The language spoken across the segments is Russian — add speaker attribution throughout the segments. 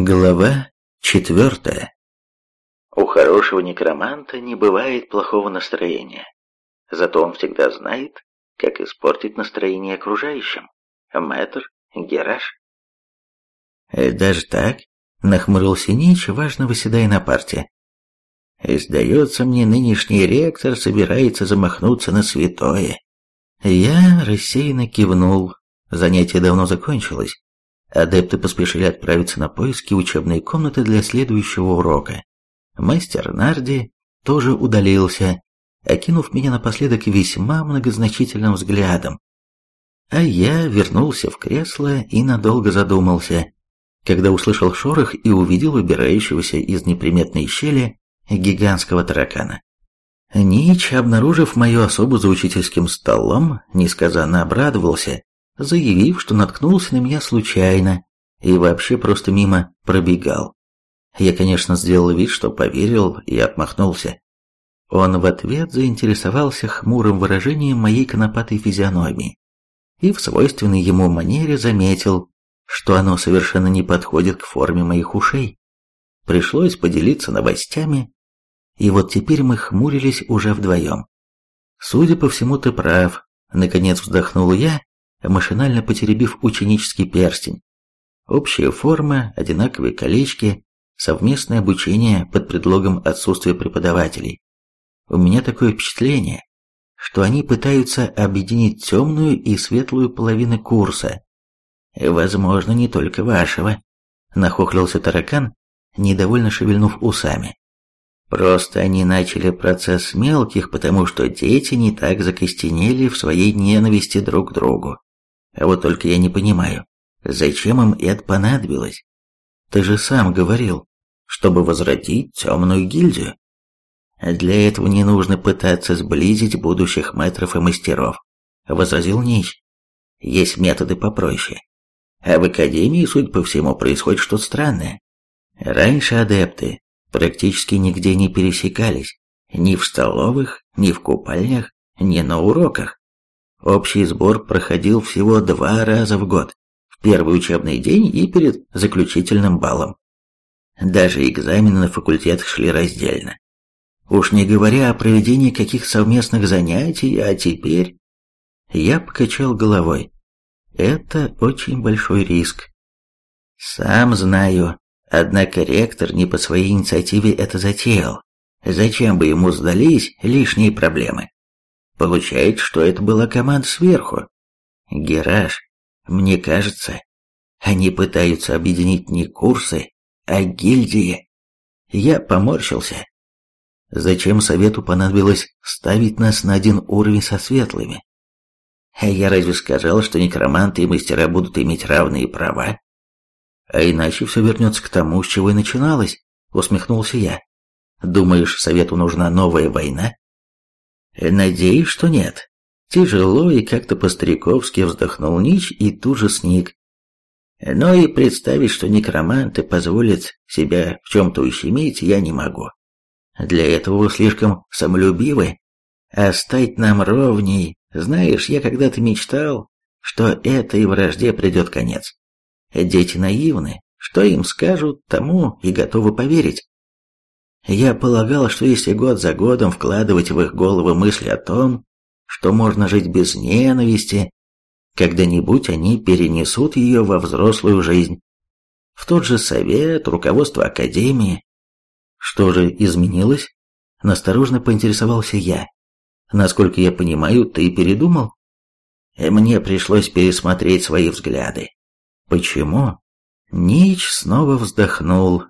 Speaker 1: Глава четвертая. У хорошего некроманта не бывает плохого настроения. Зато он всегда знает, как испортить настроение окружающим. Мэтр Гераш. Э, «Даже так?» — нахмурился Нич, важно выседая на парте. «Сдается мне, нынешний ректор собирается замахнуться на святое». Я рассеянно кивнул. Занятие давно закончилось. Адепты поспешили отправиться на поиски учебной комнаты для следующего урока. Мастер Нарди тоже удалился, окинув меня напоследок весьма многозначительным взглядом. А я вернулся в кресло и надолго задумался, когда услышал шорох и увидел выбирающегося из неприметной щели гигантского таракана. Нич, обнаружив мою особу за учительским столом, несказанно обрадовался заявив, что наткнулся на меня случайно и вообще просто мимо пробегал. Я, конечно, сделал вид, что поверил и отмахнулся. Он в ответ заинтересовался хмурым выражением моей конопатой физиономии и в свойственной ему манере заметил, что оно совершенно не подходит к форме моих ушей. Пришлось поделиться новостями, и вот теперь мы хмурились уже вдвоем. Судя по всему, ты прав, наконец вздохнул я машинально потеребив ученический перстень. Общая форма, одинаковые колечки, совместное обучение под предлогом отсутствия преподавателей. У меня такое впечатление, что они пытаются объединить темную и светлую половины курса. Возможно, не только вашего, нахохлился таракан, недовольно шевельнув усами. Просто они начали процесс мелких, потому что дети не так закостенели в своей ненависти друг к другу. Вот только я не понимаю, зачем им это понадобилось? Ты же сам говорил, чтобы возродить темную гильдию. Для этого не нужно пытаться сблизить будущих мэтров и мастеров, возразил Нич. Есть методы попроще. А в Академии, судя по всему, происходит что-то странное. Раньше адепты практически нигде не пересекались, ни в столовых, ни в купальнях, ни на уроках. Общий сбор проходил всего два раза в год, в первый учебный день и перед заключительным балом. Даже экзамены на факультетах шли раздельно. Уж не говоря о проведении каких совместных занятий, а теперь... Я покачал головой. Это очень большой риск. Сам знаю, однако ректор не по своей инициативе это затеял. Зачем бы ему сдались лишние проблемы? Получается, что это была команда сверху. Гераж, мне кажется, они пытаются объединить не курсы, а гильдии. Я поморщился. Зачем совету понадобилось ставить нас на один уровень со светлыми? А я разве сказал, что некроманты и мастера будут иметь равные права? А иначе все вернется к тому, с чего и начиналось, усмехнулся я. Думаешь, совету нужна новая война? Надеюсь, что нет. Тяжело и как-то по-стариковски вздохнул Нич и тут же сник. Но и представить, что некроманты позволят себя в чем-то ущемить, я не могу. Для этого вы слишком самолюбивы. А стать нам ровней, знаешь, я когда-то мечтал, что этой вражде придет конец. Дети наивны, что им скажут, тому и готовы поверить. Я полагал, что если год за годом вкладывать в их головы мысли о том, что можно жить без ненависти, когда-нибудь они перенесут ее во взрослую жизнь. В тот же совет, руководство академии. Что же изменилось? Насторожно поинтересовался я. Насколько я понимаю, ты передумал? Мне пришлось пересмотреть свои взгляды. Почему? Нич снова вздохнул,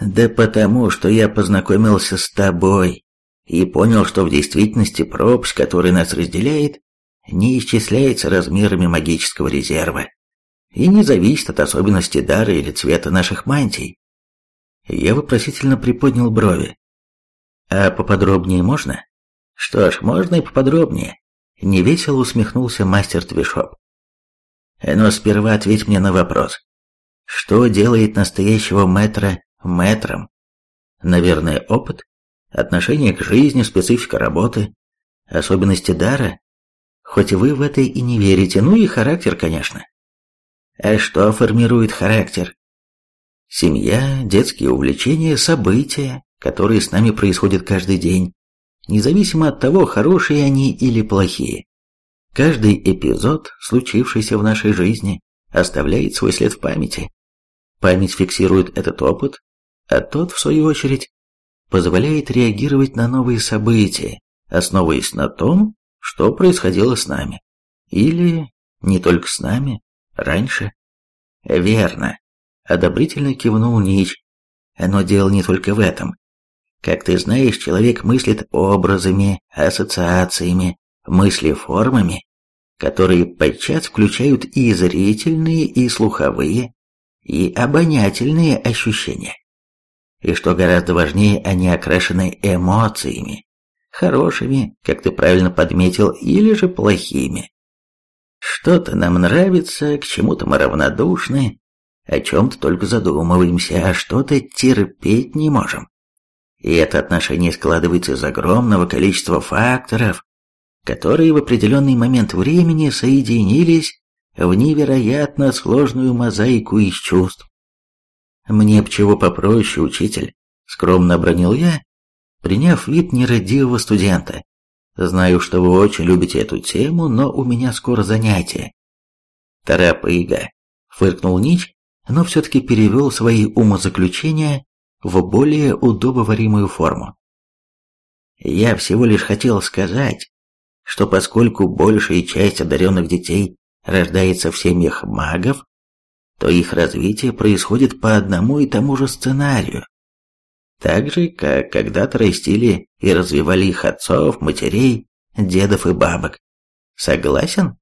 Speaker 1: да потому, что я познакомился с тобой и понял, что в действительности пропасть, которая нас разделяет, не исчисляется размерами магического резерва и не зависит от особенностей дара или цвета наших мантий. Я вопросительно приподнял брови. А поподробнее можно? Что ж, можно и поподробнее. Невесело усмехнулся мастер Твишоп. Но сперва ответь мне на вопрос. Что делает настоящего мэтра мэтром. Наверное, опыт, отношение к жизни, специфика работы, особенности дара. Хоть вы в это и не верите, ну и характер, конечно. А что формирует характер? Семья, детские увлечения, события, которые с нами происходят каждый день, независимо от того, хорошие они или плохие. Каждый эпизод, случившийся в нашей жизни, оставляет свой след в памяти. Память фиксирует этот опыт, а тот, в свою очередь, позволяет реагировать на новые события, основываясь на том, что происходило с нами. Или не только с нами, раньше. Верно. Одобрительно кивнул Нич. Но дело не только в этом. Как ты знаешь, человек мыслит образами, ассоциациями, мыслеформами, которые подчас включают и зрительные, и слуховые, и обонятельные ощущения. И что гораздо важнее, они окрашены эмоциями, хорошими, как ты правильно подметил, или же плохими. Что-то нам нравится, к чему-то мы равнодушны, о чем-то только задумываемся, а что-то терпеть не можем. И это отношение складывается из огромного количества факторов, которые в определенный момент времени соединились в невероятно сложную мозаику из чувств. «Мне б чего попроще, учитель», — скромно обронил я, приняв вид нерадивого студента. «Знаю, что вы очень любите эту тему, но у меня скоро занятие». «Торопыга», — фыркнул Нич, но все-таки перевел свои умозаключения в более удобоваримую форму. Я всего лишь хотел сказать, что поскольку большая часть одаренных детей рождается в семьях магов, то их развитие происходит по одному и тому же сценарию. Так же, как когда-то растили и развивали их отцов, матерей, дедов и бабок. Согласен?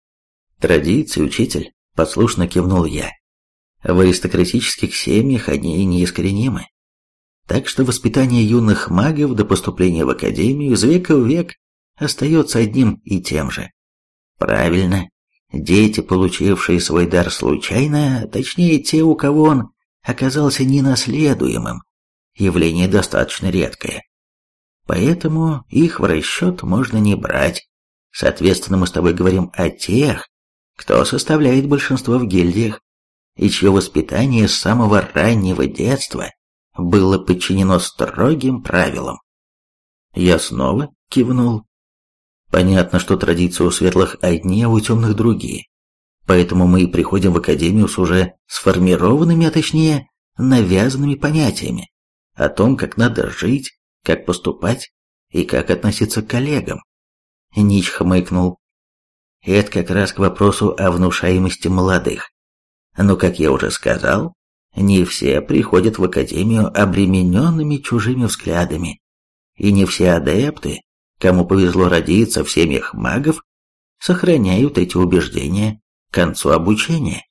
Speaker 1: Традиции, учитель, послушно кивнул я. В аристократических семьях они неискоренимы. Так что воспитание юных магов до поступления в академию из века в век остается одним и тем же. Правильно, дети, получившие свой дар случайно, точнее те, у кого он оказался ненаследуемым, явление достаточно редкое. Поэтому их в расчет можно не брать. Соответственно, мы с тобой говорим о тех, кто составляет большинство в гильдиях, и чье воспитание с самого раннего детства было подчинено строгим правилам. Я снова кивнул. Понятно, что традиции у светлых одни, а у темных другие. Поэтому мы и приходим в академию с уже сформированными, а точнее, навязанными понятиями о том, как надо жить, как поступать и как относиться к коллегам. Нич хмыкнул. Это как раз к вопросу о внушаемости молодых. Но, как я уже сказал, не все приходят в академию обремененными чужими взглядами, и не все адепты, кому повезло родиться в семьях магов, сохраняют эти убеждения к концу обучения.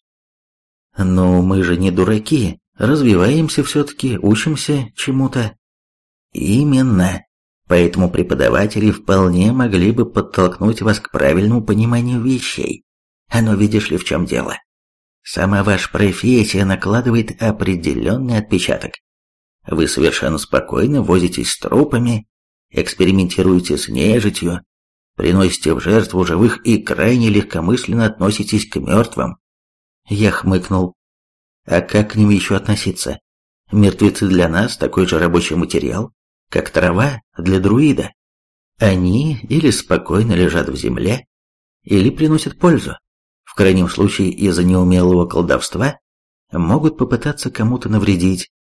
Speaker 1: Но мы же не дураки, развиваемся все-таки, учимся чему-то. Именно. Поэтому преподаватели вполне могли бы подтолкнуть вас к правильному пониманию вещей. Оно видишь ли в чем дело? Сама ваша профессия накладывает определенный отпечаток. Вы совершенно спокойно возитесь с трупами, экспериментируете с нежитью, приносите в жертву живых и крайне легкомысленно относитесь к мертвым. Я хмыкнул. А как к ним еще относиться? Мертвецы для нас такой же рабочий материал, как трава для друида. Они или спокойно лежат в земле, или приносят пользу крайнем случае из-за неумелого колдовства, могут попытаться кому-то навредить.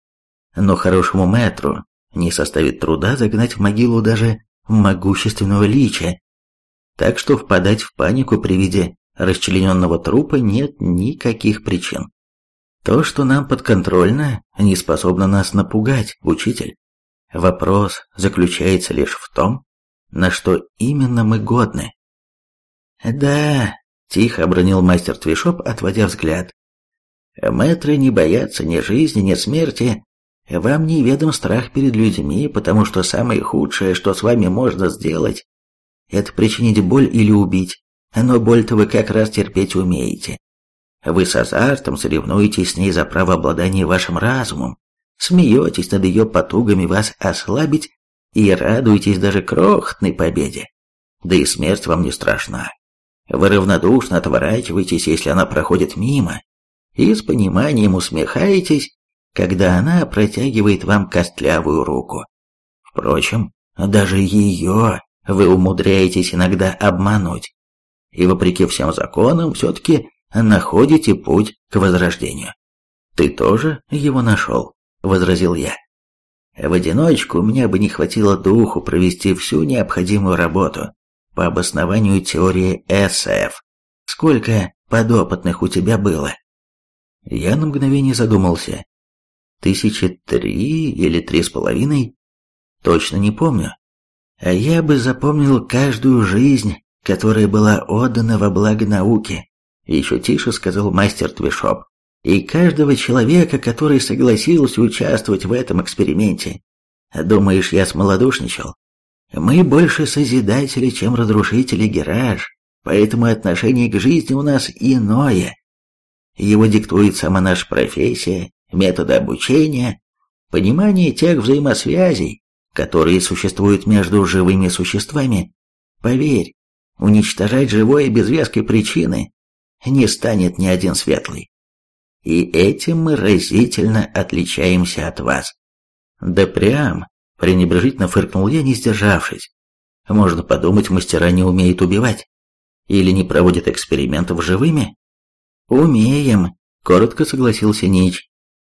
Speaker 1: Но хорошему мэтру не составит труда загнать в могилу даже могущественного лича. Так что впадать в панику при виде расчлененного трупа нет никаких причин. То, что нам подконтрольно, не способно нас напугать, учитель. Вопрос заключается лишь в том, на что именно мы годны. Да, Тихо обронил мастер Твишоп, отводя взгляд. Мэтры не боятся ни жизни, ни смерти. Вам неведом страх перед людьми, потому что самое худшее, что с вами можно сделать, это причинить боль или убить. Но боль-то вы как раз терпеть умеете. Вы с азартом соревнуетесь с ней за право обладания вашим разумом, смеетесь над ее потугами вас ослабить и радуетесь даже крохотной победе. Да и смерть вам не страшна. Вы равнодушно отворачиваетесь, если она проходит мимо, и с пониманием усмехаетесь, когда она протягивает вам костлявую руку. Впрочем, даже ее вы умудряетесь иногда обмануть. И вопреки всем законам все-таки находите путь к возрождению. Ты тоже его нашел, возразил я. В одиночку у меня бы не хватило духу провести всю необходимую работу по обоснованию теории СФ. Сколько подопытных у тебя было? Я на мгновение задумался. Тысячи три или три с половиной? Точно не помню. А я бы запомнил каждую жизнь, которая была отдана во благо науки. Еще тише сказал мастер Твишоп. И каждого человека, который согласился участвовать в этом эксперименте. Думаешь, я смолодушничал? Мы больше созидатели, чем разрушители Гераж, поэтому отношение к жизни у нас иное. Его диктует сама наша профессия, методы обучения, понимание тех взаимосвязей, которые существуют между живыми существами. Поверь, уничтожать живое без веской причины не станет ни один светлый. И этим мы разительно отличаемся от вас. Да прям, пренебрежительно фыркнул я, не сдержавшись. Можно подумать, мастера не умеют убивать. Или не проводят экспериментов живыми? Умеем, коротко согласился Нич.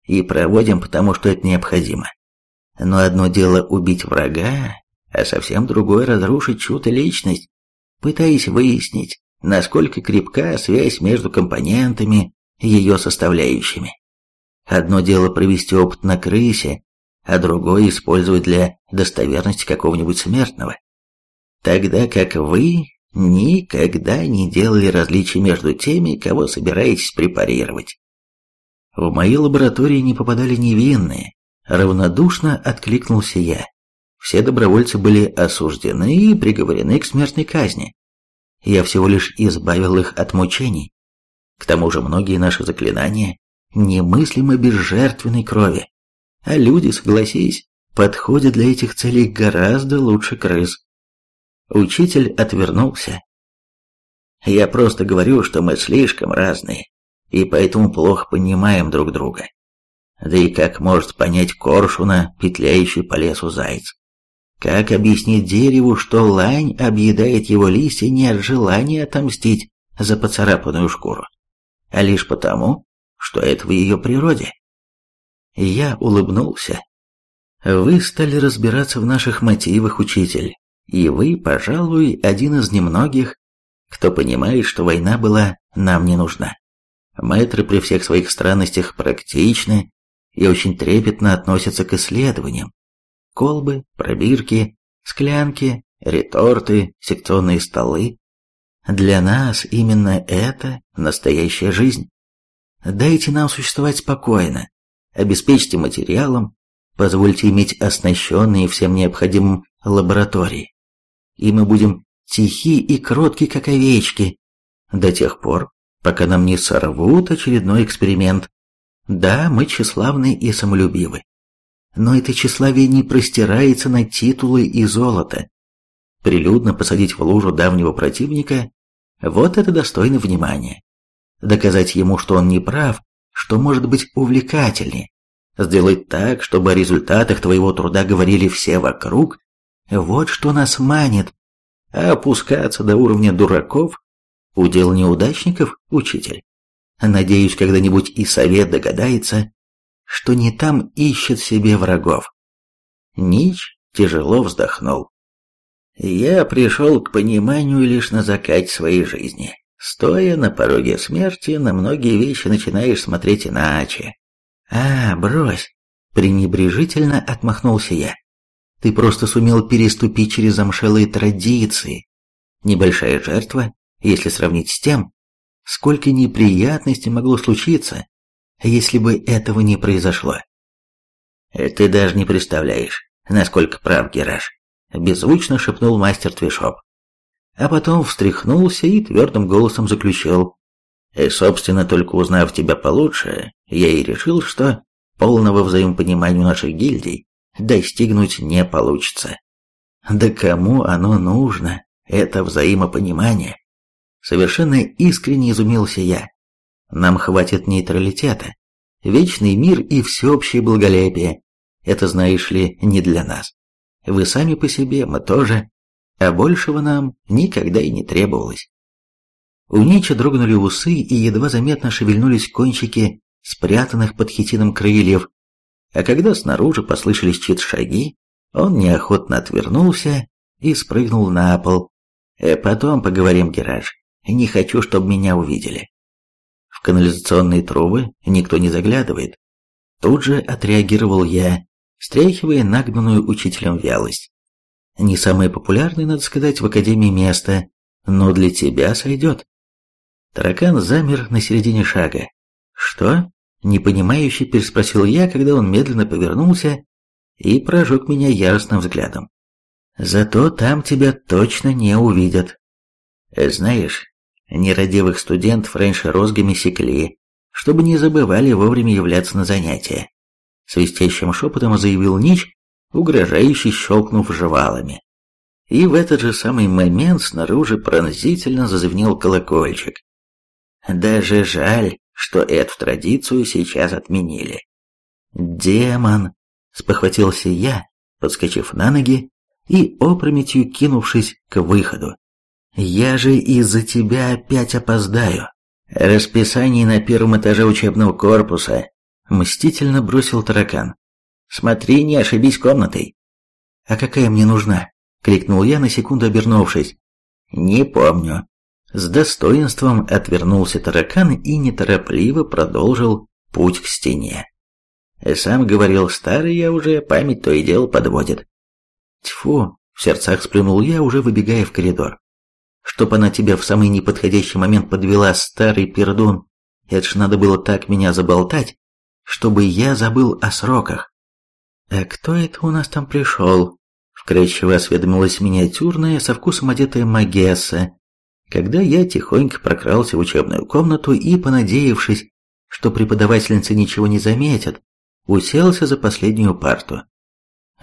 Speaker 1: И проводим, потому что это необходимо. Но одно дело убить врага, а совсем другое разрушить чью-то личность, пытаясь выяснить, насколько крепка связь между компонентами, ее составляющими. Одно дело провести опыт на крысе, а другое использовать для достоверности какого-нибудь смертного. Тогда как вы никогда не делали различий между теми, кого собираетесь препарировать. В моей лаборатории не попадали невинные, равнодушно откликнулся я. Все добровольцы были осуждены и приговорены к смертной казни. Я всего лишь избавил их от мучений. К тому же многие наши заклинания немыслимо без жертвенной крови. А люди, согласись, подходят для этих целей гораздо лучше крыс. Учитель отвернулся. Я просто говорю, что мы слишком разные, и поэтому плохо понимаем друг друга. Да и как может понять коршуна, петляющий по лесу заяц? Как объяснить дереву, что лань объедает его листья не от желания отомстить за поцарапанную шкуру, а лишь потому, что это в ее природе? Я улыбнулся. Вы стали разбираться в наших мотивах, учитель, и вы, пожалуй, один из немногих, кто понимает, что война была нам не нужна. Мэтры при всех своих странностях практичны и очень трепетно относятся к исследованиям. Колбы, пробирки, склянки, реторты, секционные столы. Для нас именно это настоящая жизнь. Дайте нам существовать спокойно, обеспечьте материалом, позвольте иметь оснащенные всем необходимым лаборатории. И мы будем тихи и кротки, как овечки, до тех пор, пока нам не сорвут очередной эксперимент. Да, мы тщеславны и самолюбивы. Но это тщеславие не простирается на титулы и золото. Прилюдно посадить в лужу давнего противника – вот это достойно внимания. Доказать ему, что он не прав, что может быть увлекательнее. Сделать так, чтобы о результатах твоего труда говорили все вокруг – вот что нас манит. А опускаться до уровня дураков – удел неудачников, учитель. Надеюсь, когда-нибудь и совет догадается, что не там ищет себе врагов. Нич тяжело вздохнул. Я пришел к пониманию лишь на закате своей жизни. Стоя на пороге смерти, на многие вещи начинаешь смотреть иначе. А, брось, пренебрежительно отмахнулся я. Ты просто сумел переступить через замшелые традиции. Небольшая жертва, если сравнить с тем, сколько неприятностей могло случиться, если бы этого не произошло. Э, ты даже не представляешь, насколько прав Гераш, беззвучно шепнул мастер Твишоп. А потом встряхнулся и твердым голосом заключил. И, «Э, собственно, только узнав тебя получше, я и решил, что полного взаимопонимания наших гильдий достигнуть не получится. Да кому оно нужно, это взаимопонимание? Совершенно искренне изумился я. Нам хватит нейтралитета. вечный мир и всеобщее благолепие. Это, знаешь ли, не для нас. Вы сами по себе, мы тоже, а большего нам никогда и не требовалось. У Нича дрогнули усы и едва заметно шевельнулись кончики спрятанных под хитином крыльев, а когда снаружи послышались чьи-то шаги, он неохотно отвернулся и спрыгнул на пол. «Э, «Потом поговорим, Гераж. Не хочу, чтобы меня увидели». В канализационные трубы никто не заглядывает. Тут же отреагировал я, стряхивая нагнанную учителем вялость. Не самое популярное, надо сказать, в Академии место, но для тебя сойдет. Таракан замер на середине шага. «Что?» – непонимающе переспросил я, когда он медленно повернулся и прожег меня яростным взглядом. «Зато там тебя точно не увидят. Знаешь, нерадивых студентов раньше розгами секли, чтобы не забывали вовремя являться на занятия. Свистящим шепотом заявил Нич, угрожающе щелкнув жевалами. И в этот же самый момент снаружи пронзительно зазвенел колокольчик. Даже жаль, что эту традицию сейчас отменили. «Демон!» — спохватился я, подскочив на ноги и опрометью кинувшись к выходу. «Я же из-за тебя опять опоздаю!» «Расписание на первом этаже учебного корпуса!» — мстительно бросил таракан. «Смотри, не ошибись комнатой!» «А какая мне нужна?» — крикнул я, на секунду обернувшись. «Не помню». С достоинством отвернулся таракан и неторопливо продолжил путь к стене. Сам говорил, старый я уже, память то и дело подводит. Тьфу, в сердцах сплюнул я, уже выбегая в коридор. Чтоб она тебя в самый неподходящий момент подвела, старый пердун. Это ж надо было так меня заболтать, чтобы я забыл о сроках. А кто это у нас там пришел? Вкрадчиво осведомилась миниатюрная, со вкусом одетая Магесса, когда я тихонько прокрался в учебную комнату и, понадеявшись, что преподавательница ничего не заметит, уселся за последнюю парту.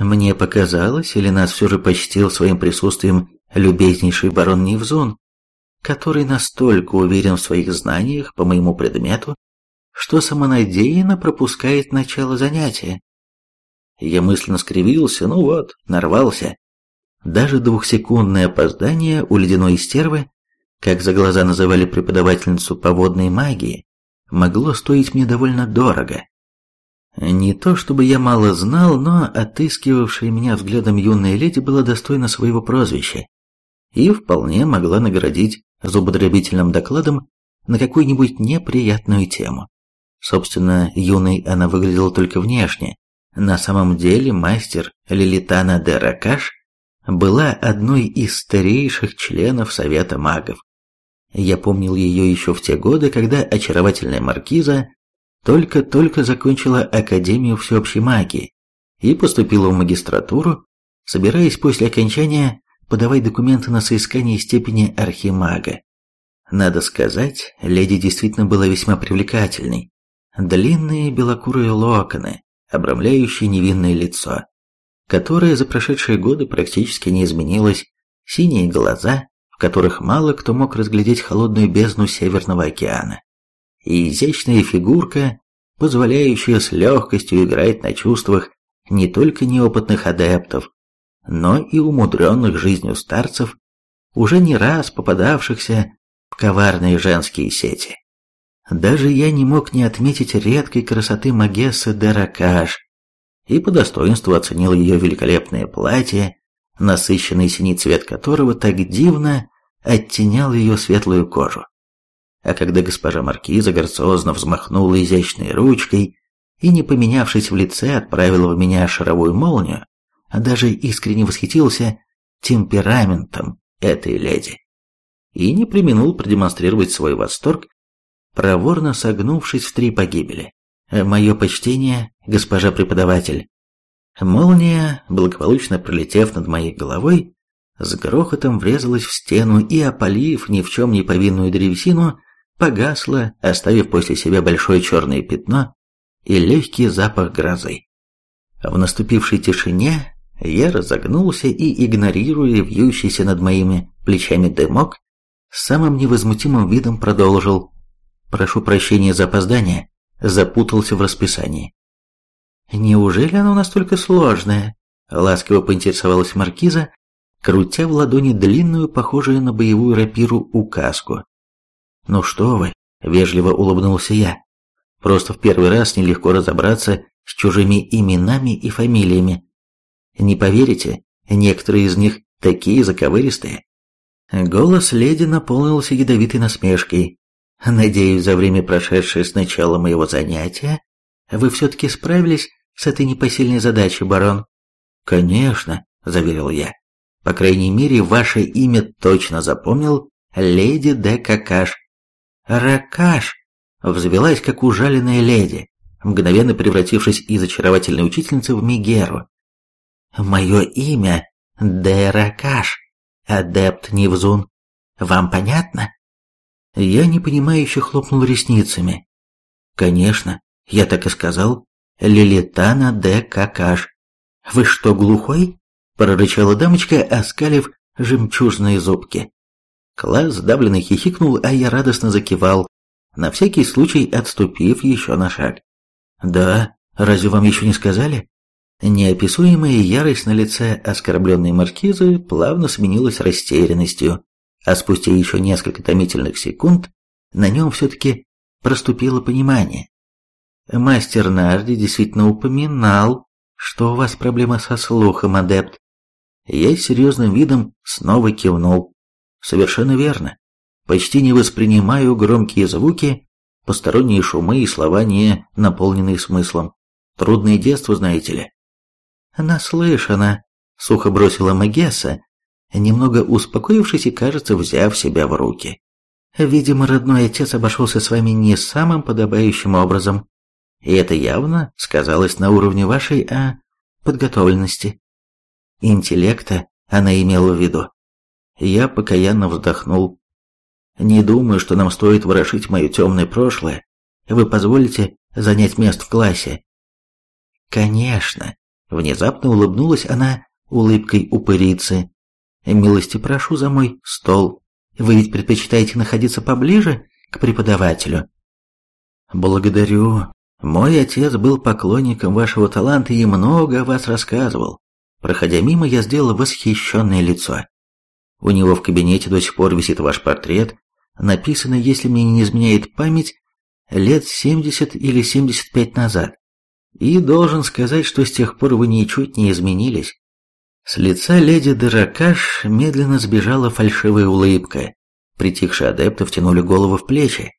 Speaker 1: Мне показалось, или нас все же почтил своим присутствием любезнейший барон Невзон, который настолько уверен в своих знаниях по моему предмету, что самонадеянно пропускает начало занятия. Я мысленно скривился, ну вот, нарвался. Даже двухсекундное опоздание у ледяной стервы как за глаза называли преподавательницу по водной магии, могло стоить мне довольно дорого. Не то чтобы я мало знал, но отыскивавшая меня взглядом юная леди была достойна своего прозвища и вполне могла наградить зубодробительным докладом на какую-нибудь неприятную тему. Собственно, юной она выглядела только внешне. На самом деле мастер Лилитана де Ракаш была одной из старейших членов Совета магов. Я помнил ее еще в те годы, когда очаровательная маркиза только-только закончила Академию всеобщей магии и поступила в магистратуру, собираясь после окончания подавать документы на соискание степени архимага. Надо сказать, леди действительно была весьма привлекательной. Длинные белокурые локоны, обрамляющие невинное лицо, которое за прошедшие годы практически не изменилось, синие глаза, в которых мало кто мог разглядеть холодную бездну Северного океана, и изящная фигурка, позволяющая с легкостью играть на чувствах не только неопытных адептов, но и умудренных жизнью старцев, уже не раз попадавшихся в коварные женские сети. Даже я не мог не отметить редкой красоты Магессы Деракаш и по достоинству оценил ее великолепное платье, насыщенный синий цвет которого так дивно оттенял ее светлую кожу. А когда госпожа Маркиза грациозно взмахнула изящной ручкой и, не поменявшись в лице, отправила в меня шаровую молнию, а даже искренне восхитился темпераментом этой леди. И не применул продемонстрировать свой восторг, проворно согнувшись в три погибели. «Мое почтение, госпожа преподаватель». Молния, благополучно пролетев над моей головой, с грохотом врезалась в стену и, опалив ни в чем не повинную древесину, погасла, оставив после себя большое черное пятно и легкий запах грозы. В наступившей тишине я разогнулся и, игнорируя вьющийся над моими плечами дымок, самым невозмутимым видом продолжил. «Прошу прощения за опоздание. запутался в расписании. «Неужели оно настолько сложное?» — ласково поинтересовалась маркиза, крутя в ладони длинную, похожую на боевую рапиру, указку. «Ну что вы!» — вежливо улыбнулся я. «Просто в первый раз нелегко разобраться с чужими именами и фамилиями. Не поверите, некоторые из них такие заковыристые». Голос леди наполнился ядовитой насмешкой. «Надеюсь, за время, прошедшее с начала моего занятия, вы все-таки справились с этой непосильной задачей, барон?» «Конечно», — заверил я. «По крайней мере, ваше имя точно запомнил леди де Какаш». «Ракаш!» — взвелась, как ужаленная леди, мгновенно превратившись из очаровательной учительницы в Мигеру. «Мое имя де Ракаш, адепт Невзун. Вам понятно?» Я непонимающе хлопнул ресницами. «Конечно, я так и сказал. Лилитана де Какаш. «Вы что, глухой?» – прорычала дамочка, оскалив жемчужные зубки. Класс сдавленно хихикнул, а я радостно закивал, на всякий случай отступив еще на шаг. «Да, разве вам еще не сказали?» Неописуемая ярость на лице оскорбленной маркизы плавно сменилась растерянностью, а спустя еще несколько томительных секунд на нем все-таки проступило понимание. Мастер Нарди действительно упоминал что у вас проблема со слухом, адепт?» Я с серьезным видом снова кивнул. «Совершенно верно. Почти не воспринимаю громкие звуки, посторонние шумы и слова, не наполненные смыслом. Трудное детство, знаете ли». «Наслышана», — сухо бросила Магесса, немного успокоившись и, кажется, взяв себя в руки. «Видимо, родной отец обошелся с вами не самым подобающим образом. И это явно сказалось на уровне вашей, а, подготовленности. Интеллекта она имела в виду. Я покаянно вздохнул. Не думаю, что нам стоит ворошить мое темное прошлое. Вы позволите занять место в классе? Конечно. Внезапно улыбнулась она улыбкой упырицы. Милости прошу за мой стол. Вы ведь предпочитаете находиться поближе к преподавателю? Благодарю, мой отец был поклонником вашего таланта и много о вас рассказывал. Проходя мимо, я сделал восхищенное лицо. У него в кабинете до сих пор висит ваш портрет, написанный, если мне не изменяет память, лет 70 или 75 назад. И должен сказать, что с тех пор вы ничуть не изменились. С лица леди Деракаш медленно сбежала фальшивая улыбка. Притихшие адепты втянули голову в плечи.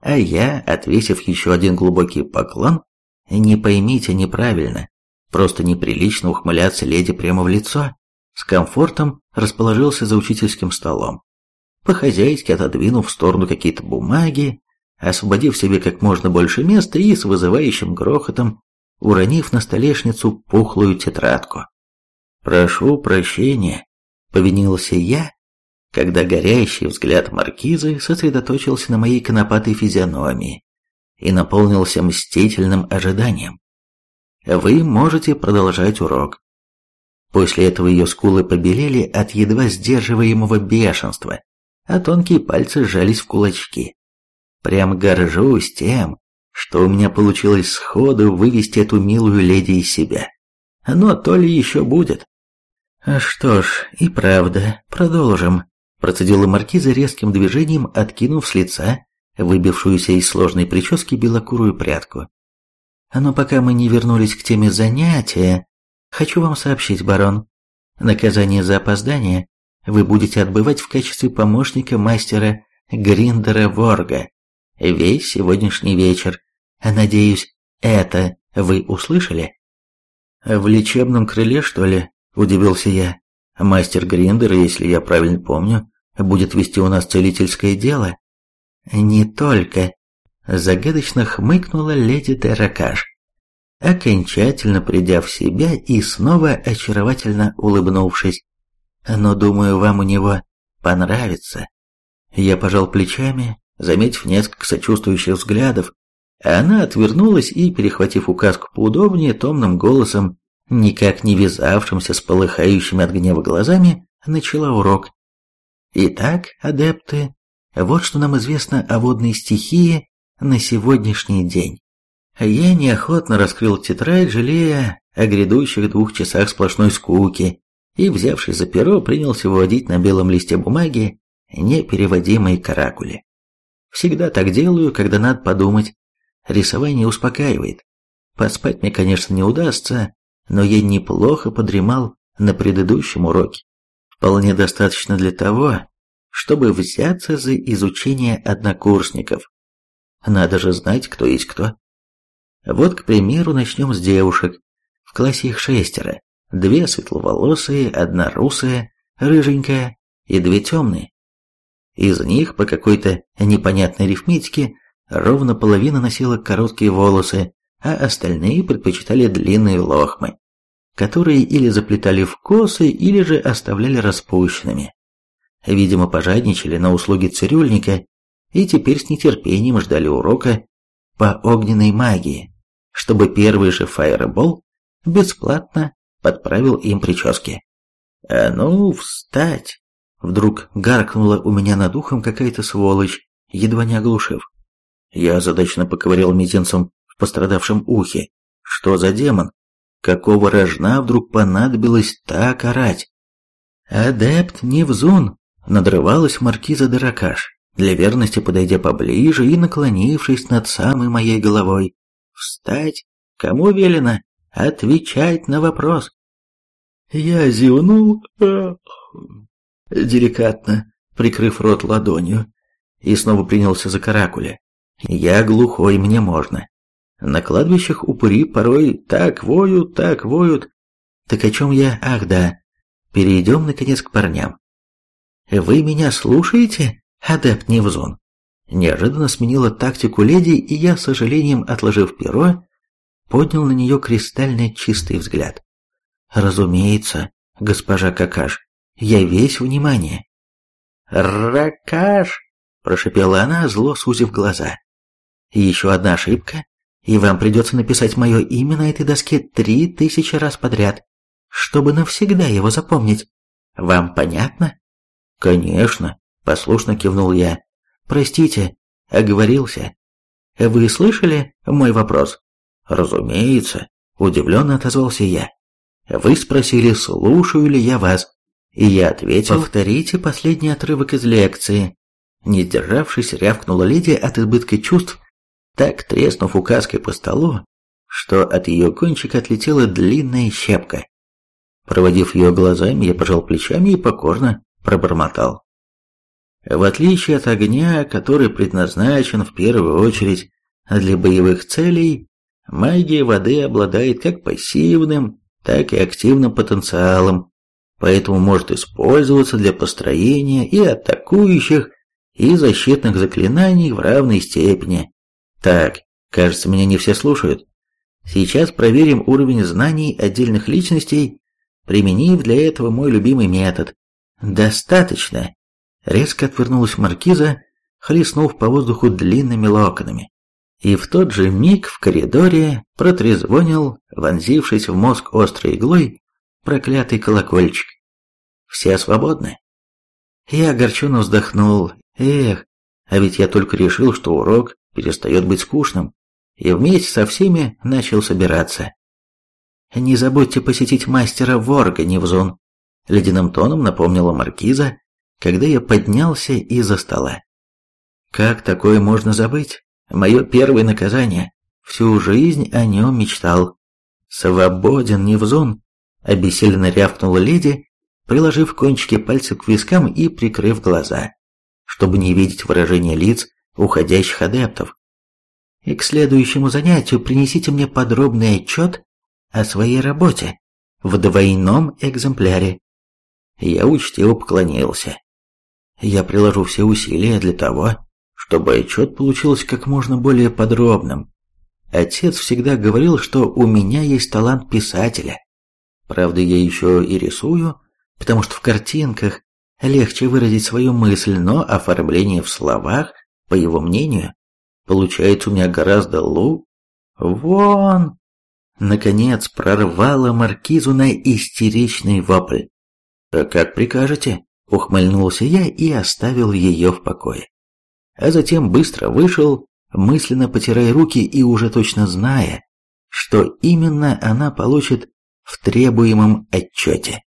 Speaker 1: А я, отвесив еще один глубокий поклон, не поймите неправильно, просто неприлично ухмыляться леди прямо в лицо, с комфортом расположился за учительским столом. По-хозяйски отодвинув в сторону какие-то бумаги, освободив себе как можно больше места и с вызывающим грохотом уронив на столешницу пухлую тетрадку. «Прошу прощения», — повинился я, когда горящий взгляд маркизы сосредоточился на моей конопатой физиономии и наполнился мстительным ожиданием. Вы можете продолжать урок. После этого ее скулы побелели от едва сдерживаемого бешенства, а тонкие пальцы сжались в кулачки. Прям горжусь тем, что у меня получилось сходу вывести эту милую леди из себя. Но то ли еще будет. Что ж, и правда, продолжим процедила маркиза резким движением, откинув с лица выбившуюся из сложной прически белокурую прядку. Но пока мы не вернулись к теме занятия, хочу вам сообщить, барон, наказание за опоздание вы будете отбывать в качестве помощника мастера Гриндера Ворга весь сегодняшний вечер. Надеюсь, это вы услышали? В лечебном крыле, что ли? Удивился я. Мастер Гриндер, если я правильно помню, будет вести у нас целительское дело?» «Не только», — загадочно хмыкнула леди Терракаш, окончательно придя в себя и снова очаровательно улыбнувшись. «Но, думаю, вам у него понравится». Я пожал плечами, заметив несколько сочувствующих взглядов, она отвернулась и, перехватив указку поудобнее, томным голосом, никак не вязавшимся с полыхающими от гнева глазами, начала урок. Итак, адепты, вот что нам известно о водной стихии на сегодняшний день. Я неохотно раскрыл тетрадь, жалея о грядущих двух часах сплошной скуки, и, взявшись за перо, принялся выводить на белом листе бумаги непереводимые каракули. Всегда так делаю, когда надо подумать. Рисование успокаивает. Поспать мне, конечно, не удастся, но я неплохо подремал на предыдущем уроке. Вполне достаточно для того, чтобы взяться за изучение однокурсников. Надо же знать, кто есть кто. Вот, к примеру, начнем с девушек. В классе их шестеро. Две светловолосые, одна русая, рыженькая и две темные. Из них по какой-то непонятной арифметике ровно половина носила короткие волосы, а остальные предпочитали длинные лохмы, которые или заплетали в косы, или же оставляли распущенными. Видимо, пожадничали на услуги цирюльника и теперь с нетерпением ждали урока по огненной магии, чтобы первый же фаербол бесплатно подправил им прически. «А ну, встать!» Вдруг гаркнула у меня над ухом какая-то сволочь, едва не оглушив. Я озадаченно поковырял мизинцем в пострадавшем ухе. Что за демон? Какого рожна вдруг понадобилось так орать? «Адепт Невзун!» — надрывалась маркиза Деракаш, для верности подойдя поближе и наклонившись над самой моей головой. «Встать! Кому велено? Отвечать на вопрос!» Я зевнул, деликатно прикрыв рот ладонью, и снова принялся за каракуля. Я глухой, мне можно. На кладбищах упыри порой так воют, так воют. Так о чем я? Ах, да. Перейдем, наконец, к парням. Вы меня слушаете, адепт Невзон? Неожиданно сменила тактику леди, и я, с сожалением отложив перо, поднял на нее кристально чистый взгляд. Разумеется, госпожа Какаш, я весь внимание. «Ракаш!» – прошепела она, зло сузив глаза. «Еще одна ошибка, и вам придется написать мое имя на этой доске три тысячи раз подряд, чтобы навсегда его запомнить. Вам понятно?» «Конечно», – послушно кивнул я. «Простите, оговорился. Вы слышали мой вопрос?» «Разумеется», – удивленно отозвался я. «Вы спросили, слушаю ли я вас. И я ответил, повторите последний отрывок из лекции. Не сдержавшись, рявкнула леди от избытка чувств, так треснув указкой по столу, что от ее кончика отлетела длинная щепка. Проводив ее глазами, я пожал плечами и покорно пробормотал. В отличие от огня, который предназначен в первую очередь для боевых целей, магия воды обладает как пассивным, так и активным потенциалом, поэтому может использоваться для построения и атакующих, и защитных заклинаний в равной степени. Так, кажется, меня не все слушают. Сейчас проверим уровень знаний отдельных личностей, применив для этого мой любимый метод. Достаточно. Резко отвернулась маркиза, хлестнув по воздуху длинными локонами. И в тот же миг в коридоре протрезвонил, вонзившись в мозг острой иглой, проклятый колокольчик. Все свободны. Я огорченно вздохнул. Эх, а ведь я только решил, что урок перестает быть скучным, и вместе со всеми начал собираться. «Не забудьте посетить мастера Ворга, Невзун», — ледяным тоном напомнила маркиза, когда я поднялся из-за стола. «Как такое можно забыть? Мое первое наказание. Всю жизнь о нем мечтал. Свободен, Невзун, Обессиленно рявкнула леди, приложив кончики пальцев к вискам и прикрыв глаза, чтобы не видеть выражения лиц уходящих адептов. И к следующему занятию принесите мне подробный отчет о своей работе в двойном экземпляре. Я учтиво поклонился. Я приложу все усилия для того, чтобы отчет получился как можно более подробным. Отец всегда говорил, что у меня есть талант писателя. Правда, я еще и рисую, потому что в картинках легче выразить свою мысль, но оформление в словах, по его мнению, получается у меня гораздо лу... Вон! Наконец прорвала маркизу на истеричный вопль. «Как прикажете?» — ухмыльнулся я и оставил ее в покое. А затем быстро вышел, мысленно потирая руки и уже точно зная, что именно она получит в требуемом отчете.